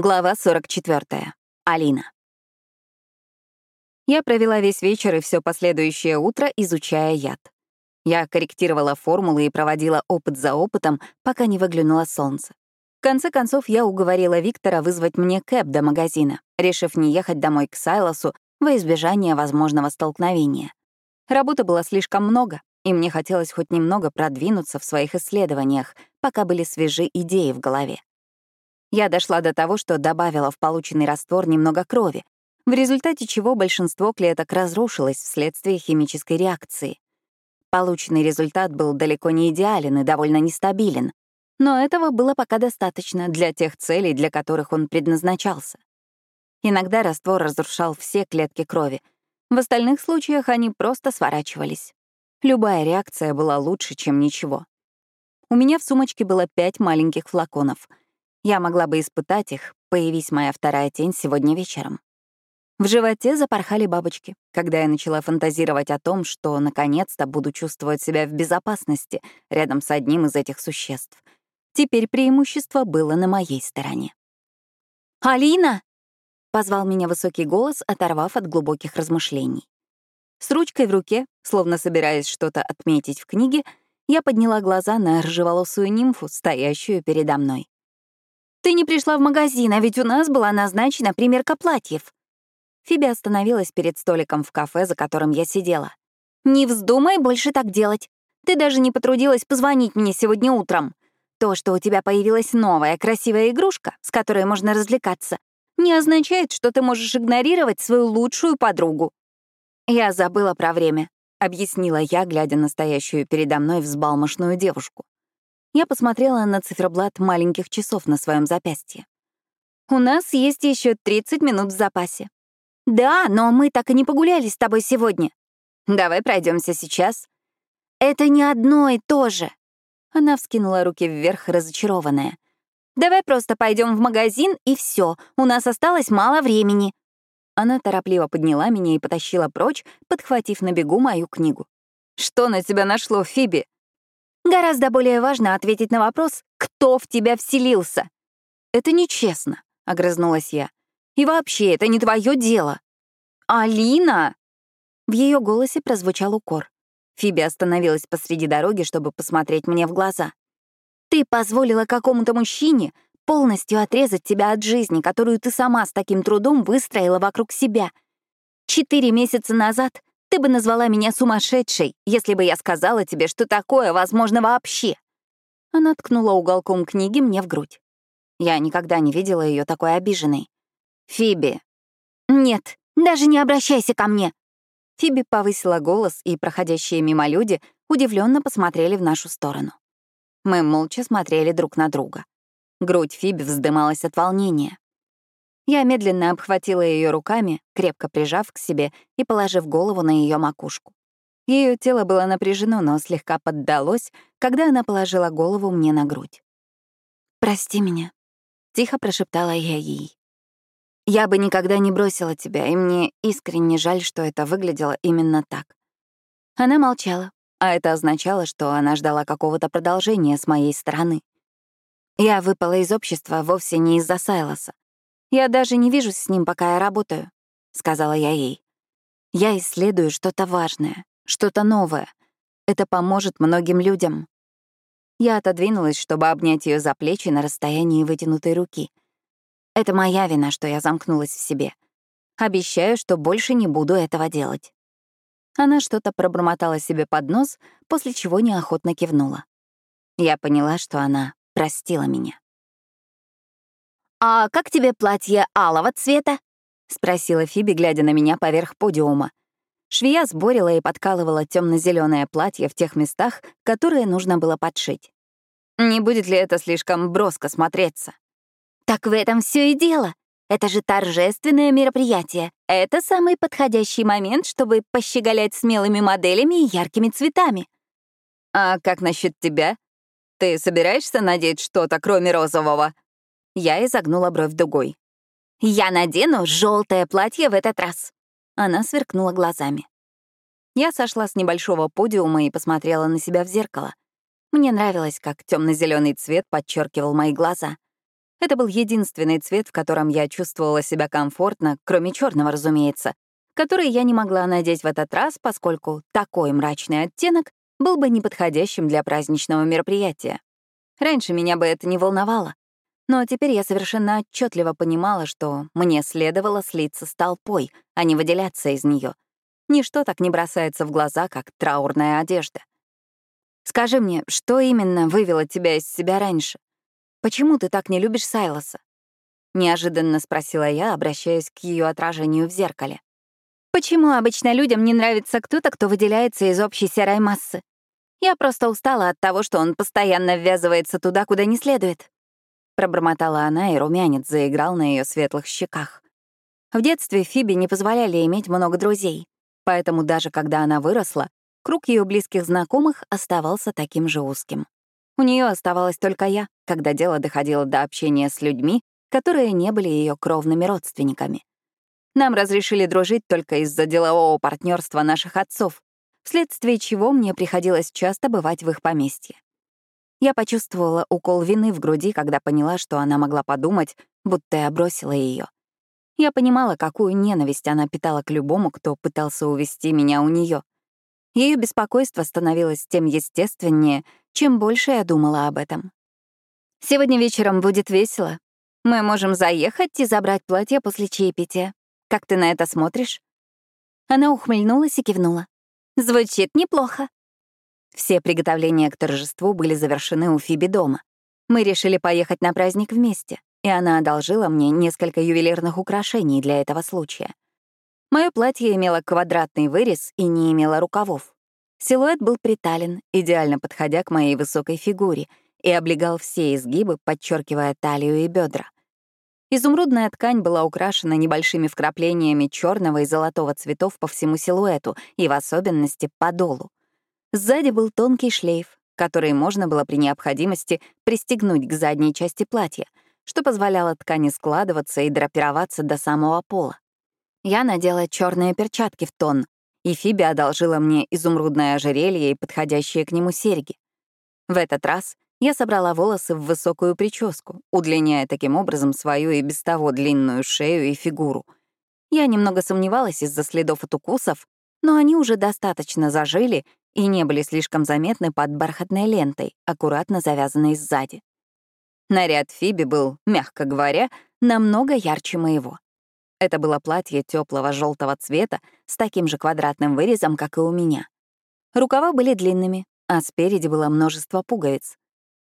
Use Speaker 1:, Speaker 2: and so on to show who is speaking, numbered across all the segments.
Speaker 1: Глава 44. Алина. Я провела весь вечер и все последующее утро, изучая яд. Я корректировала формулы и проводила опыт за опытом, пока не выглянуло солнце. В конце концов, я уговорила Виктора вызвать мне кэп до магазина, решив не ехать домой к Сайлосу во избежание возможного столкновения. Работы было слишком много, и мне хотелось хоть немного продвинуться в своих исследованиях, пока были свежи идеи в голове. Я дошла до того, что добавила в полученный раствор немного крови, в результате чего большинство клеток разрушилось вследствие химической реакции. Полученный результат был далеко не идеален и довольно нестабилен, но этого было пока достаточно для тех целей, для которых он предназначался. Иногда раствор разрушал все клетки крови, в остальных случаях они просто сворачивались. Любая реакция была лучше, чем ничего. У меня в сумочке было пять маленьких флаконов — я могла бы испытать их, появись моя вторая тень сегодня вечером. В животе запорхали бабочки, когда я начала фантазировать о том, что наконец-то буду чувствовать себя в безопасности рядом с одним из этих существ. Теперь преимущество было на моей стороне. «Алина!» — позвал меня высокий голос, оторвав от глубоких размышлений. С ручкой в руке, словно собираясь что-то отметить в книге, я подняла глаза на рыжеволосую нимфу, стоящую передо мной. Ты не пришла в магазин, а ведь у нас была назначена примерка платьев. Фиби остановилась перед столиком в кафе, за которым я сидела. «Не вздумай больше так делать. Ты даже не потрудилась позвонить мне сегодня утром. То, что у тебя появилась новая красивая игрушка, с которой можно развлекаться, не означает, что ты можешь игнорировать свою лучшую подругу». «Я забыла про время», — объяснила я, глядя на стоящую передо мной взбалмошную девушку. Я посмотрела на циферблат маленьких часов на своем запястье. «У нас есть еще 30 минут в запасе». «Да, но мы так и не погуляли с тобой сегодня». «Давай пройдемся сейчас». «Это не одно и то же». Она вскинула руки вверх, разочарованная. «Давай просто пойдем в магазин, и все. У нас осталось мало времени». Она торопливо подняла меня и потащила прочь, подхватив на бегу мою книгу. «Что на тебя нашло, Фиби?» Гораздо более важно ответить на вопрос, кто в тебя вселился. «Это нечестно», — огрызнулась я. «И вообще, это не твое дело». «Алина!» В ее голосе прозвучал укор. Фиби остановилась посреди дороги, чтобы посмотреть мне в глаза. «Ты позволила какому-то мужчине полностью отрезать тебя от жизни, которую ты сама с таким трудом выстроила вокруг себя. Четыре месяца назад ты бы назвала меня сумасшедшей, если бы я сказала тебе, что такое возможно вообще. Она ткнула уголком книги мне в грудь. Я никогда не видела ее такой обиженной. Фиби. Нет, даже не обращайся ко мне. Фиби повысила голос, и проходящие мимо люди удивленно посмотрели в нашу сторону. Мы молча смотрели друг на друга. Грудь Фиби вздымалась от волнения. Я медленно обхватила ее руками, крепко прижав к себе и положив голову на ее макушку. Ее тело было напряжено, но слегка поддалось, когда она положила голову мне на грудь. «Прости меня», — тихо прошептала я ей. «Я бы никогда не бросила тебя, и мне искренне жаль, что это выглядело именно так». Она молчала, а это означало, что она ждала какого-то продолжения с моей стороны. Я выпала из общества вовсе не из-за Сайлоса. «Я даже не вижусь с ним, пока я работаю», — сказала я ей. «Я исследую что-то важное, что-то новое. Это поможет многим людям». Я отодвинулась, чтобы обнять ее за плечи на расстоянии вытянутой руки. Это моя вина, что я замкнулась в себе. Обещаю, что больше не буду этого делать. Она что-то пробормотала себе под нос, после чего неохотно кивнула. Я поняла, что она простила меня. «А как тебе платье алого цвета?» — спросила Фиби, глядя на меня поверх подиума. Швея сборила и подкалывала темно зеленое платье в тех местах, которые нужно было подшить. Не будет ли это слишком броско смотреться? Так в этом все и дело. Это же торжественное мероприятие. Это самый подходящий момент, чтобы пощеголять смелыми моделями и яркими цветами. А как насчет тебя? Ты собираешься надеть что-то, кроме розового? Я изогнула бровь дугой. «Я надену желтое платье в этот раз!» Она сверкнула глазами. Я сошла с небольшого подиума и посмотрела на себя в зеркало. Мне нравилось, как темно-зеленый цвет подчеркивал мои глаза. Это был единственный цвет, в котором я чувствовала себя комфортно, кроме черного, разумеется, который я не могла надеть в этот раз, поскольку такой мрачный оттенок был бы неподходящим для праздничного мероприятия. Раньше меня бы это не волновало, но теперь я совершенно отчетливо понимала, что мне следовало слиться с толпой, а не выделяться из нее. Ничто так не бросается в глаза, как траурная одежда. Скажи мне, что именно вывело тебя из себя раньше? Почему ты так не любишь Сайлоса? Неожиданно спросила я, обращаясь к ее отражению в зеркале. Почему обычно людям не нравится кто-то, кто выделяется из общей серой массы? Я просто устала от того, что он постоянно ввязывается туда, куда не следует. Пробормотала она, и румянец заиграл на ее светлых щеках. В детстве Фиби не позволяли иметь много друзей, поэтому даже когда она выросла, круг ее близких знакомых оставался таким же узким. У нее оставалась только я, когда дело доходило до общения с людьми, которые не были ее кровными родственниками. Нам разрешили дружить только из-за делового партнерства наших отцов, вследствие чего мне приходилось часто бывать в их поместье. Я почувствовала укол вины в груди, когда поняла, что она могла подумать, будто я бросила ее. Я понимала, какую ненависть она питала к любому, кто пытался увести меня у нее. Ее беспокойство становилось тем естественнее, чем больше я думала об этом. «Сегодня вечером будет весело. Мы можем заехать и забрать платье после чаепития. Как ты на это смотришь?» Она ухмыльнулась и кивнула. «Звучит неплохо». Все приготовления к торжеству были завершены у Фиби дома. Мы решили поехать на праздник вместе, и она одолжила мне несколько ювелирных украшений для этого случая. Мое платье имело квадратный вырез и не имело рукавов. Силуэт был притален, идеально подходя к моей высокой фигуре, и облегал все изгибы, подчеркивая талию и бедра. Изумрудная ткань была украшена небольшими вкраплениями черного и золотого цветов по всему силуэту и в особенности по долу. Сзади был тонкий шлейф, который можно было при необходимости пристегнуть к задней части платья, что позволяло ткани складываться и драпироваться до самого пола. Я надела черные перчатки в тон, и Фиби одолжила мне изумрудное ожерелье и подходящие к нему серьги. В этот раз я собрала волосы в высокую прическу, удлиняя таким образом свою и без того длинную шею и фигуру. Я немного сомневалась из-за следов от укусов, но они уже достаточно зажили и не были слишком заметны под бархатной лентой, аккуратно завязанной сзади. Наряд Фиби был, мягко говоря, намного ярче моего. Это было платье теплого желтого цвета с таким же квадратным вырезом, как и у меня. Рукава были длинными, а спереди было множество пуговиц.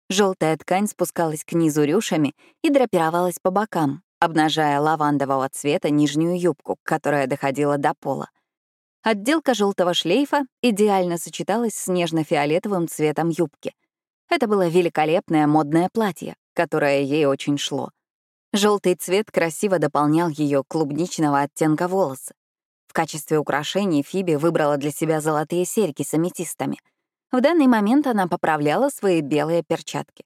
Speaker 1: Желтая ткань спускалась к низу рюшами и драпировалась по бокам, обнажая лавандового цвета нижнюю юбку, которая доходила до пола. Отделка желтого шлейфа идеально сочеталась с нежно-фиолетовым цветом юбки. Это было великолепное модное платье, которое ей очень шло. Желтый цвет красиво дополнял ее клубничного оттенка волосы. В качестве украшений Фиби выбрала для себя золотые серьги с аметистами — в данный момент она поправляла свои белые перчатки.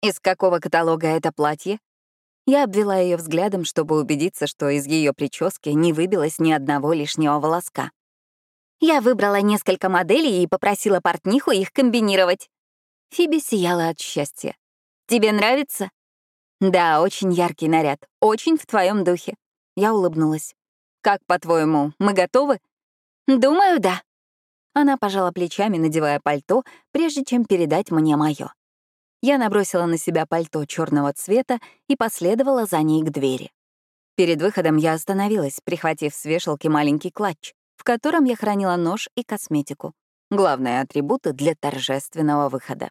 Speaker 1: «Из какого каталога это платье?» Я обвела ее взглядом, чтобы убедиться, что из ее прически не выбилось ни одного лишнего волоска. Я выбрала несколько моделей и попросила портниху их комбинировать. Фиби сияла от счастья. «Тебе нравится?» «Да, очень яркий наряд, очень в твоем духе». Я улыбнулась. «Как, по-твоему, мы готовы?» «Думаю, да», она пожала плечами, надевая пальто, прежде чем передать мне мое. Я набросила на себя пальто черного цвета и последовала за ней к двери. Перед выходом я остановилась, прихватив с вешалки маленький клатч, в котором я хранила нож и косметику. Главные атрибуты для торжественного выхода.